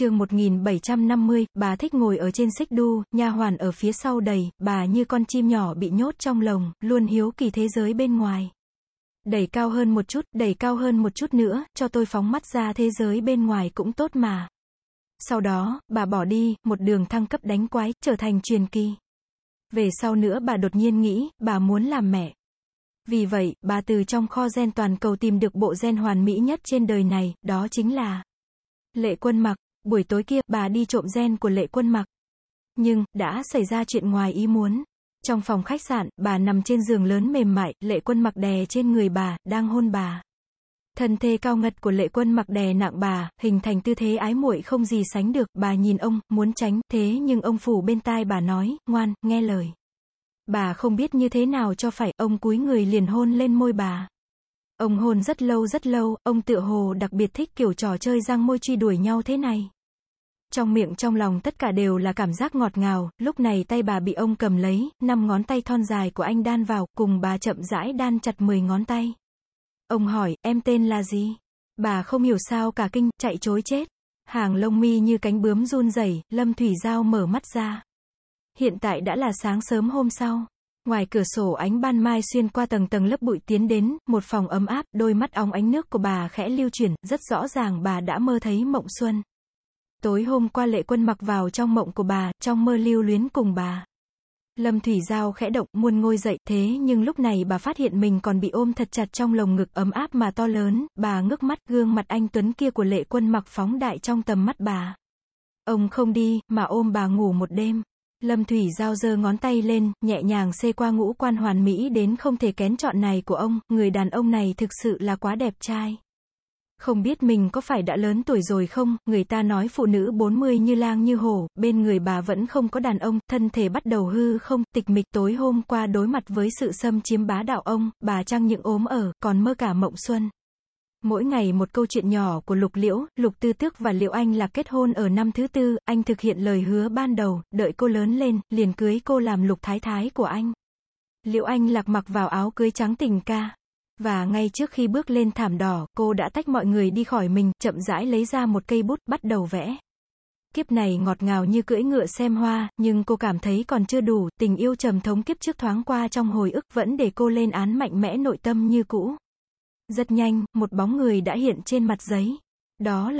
chương 1750, bà thích ngồi ở trên xích đu, nha hoàn ở phía sau đầy, bà như con chim nhỏ bị nhốt trong lồng, luôn hiếu kỳ thế giới bên ngoài. Đẩy cao hơn một chút, đẩy cao hơn một chút nữa, cho tôi phóng mắt ra thế giới bên ngoài cũng tốt mà. Sau đó, bà bỏ đi, một đường thăng cấp đánh quái, trở thành truyền kỳ. Về sau nữa bà đột nhiên nghĩ, bà muốn làm mẹ. Vì vậy, bà từ trong kho gen toàn cầu tìm được bộ gen hoàn mỹ nhất trên đời này, đó chính là Lệ Quân Mặc. Buổi tối kia, bà đi trộm gen của Lệ Quân Mặc. Nhưng, đã xảy ra chuyện ngoài ý muốn. Trong phòng khách sạn, bà nằm trên giường lớn mềm mại, Lệ Quân Mặc đè trên người bà, đang hôn bà. Thân thể cao ngật của lệ quân mặc đè nặng bà, hình thành tư thế ái muội không gì sánh được, bà nhìn ông, muốn tránh, thế nhưng ông phủ bên tai bà nói, ngoan, nghe lời. Bà không biết như thế nào cho phải, ông cúi người liền hôn lên môi bà. Ông hôn rất lâu rất lâu, ông tựa hồ đặc biệt thích kiểu trò chơi răng môi truy đuổi nhau thế này. Trong miệng trong lòng tất cả đều là cảm giác ngọt ngào, lúc này tay bà bị ông cầm lấy, năm ngón tay thon dài của anh đan vào, cùng bà chậm rãi đan chặt 10 ngón tay. Ông hỏi, em tên là gì? Bà không hiểu sao cả kinh, chạy chối chết. Hàng lông mi như cánh bướm run rẩy, Lâm Thủy Giao mở mắt ra. Hiện tại đã là sáng sớm hôm sau. Ngoài cửa sổ ánh ban mai xuyên qua tầng tầng lớp bụi tiến đến, một phòng ấm áp, đôi mắt óng ánh nước của bà khẽ lưu chuyển, rất rõ ràng bà đã mơ thấy mộng xuân. Tối hôm qua lệ quân mặc vào trong mộng của bà, trong mơ lưu luyến cùng bà. Lâm Thủy Giao khẽ động, muôn ngôi dậy, thế nhưng lúc này bà phát hiện mình còn bị ôm thật chặt trong lồng ngực ấm áp mà to lớn, bà ngước mắt, gương mặt anh Tuấn kia của lệ quân mặc phóng đại trong tầm mắt bà. Ông không đi, mà ôm bà ngủ một đêm. Lâm Thủy Giao giơ ngón tay lên, nhẹ nhàng xê qua ngũ quan hoàn mỹ đến không thể kén chọn này của ông, người đàn ông này thực sự là quá đẹp trai. Không biết mình có phải đã lớn tuổi rồi không, người ta nói phụ nữ 40 như lang như hổ, bên người bà vẫn không có đàn ông, thân thể bắt đầu hư không, tịch mịch tối hôm qua đối mặt với sự xâm chiếm bá đạo ông, bà trăng những ốm ở, còn mơ cả mộng xuân. Mỗi ngày một câu chuyện nhỏ của Lục Liễu, Lục Tư Tước và Liễu Anh là kết hôn ở năm thứ tư, anh thực hiện lời hứa ban đầu, đợi cô lớn lên, liền cưới cô làm Lục Thái Thái của anh. Liễu Anh lạc mặc vào áo cưới trắng tình ca. Và ngay trước khi bước lên thảm đỏ, cô đã tách mọi người đi khỏi mình, chậm rãi lấy ra một cây bút, bắt đầu vẽ. Kiếp này ngọt ngào như cưỡi ngựa xem hoa, nhưng cô cảm thấy còn chưa đủ, tình yêu trầm thống kiếp trước thoáng qua trong hồi ức vẫn để cô lên án mạnh mẽ nội tâm như cũ. Rất nhanh, một bóng người đã hiện trên mặt giấy. Đó là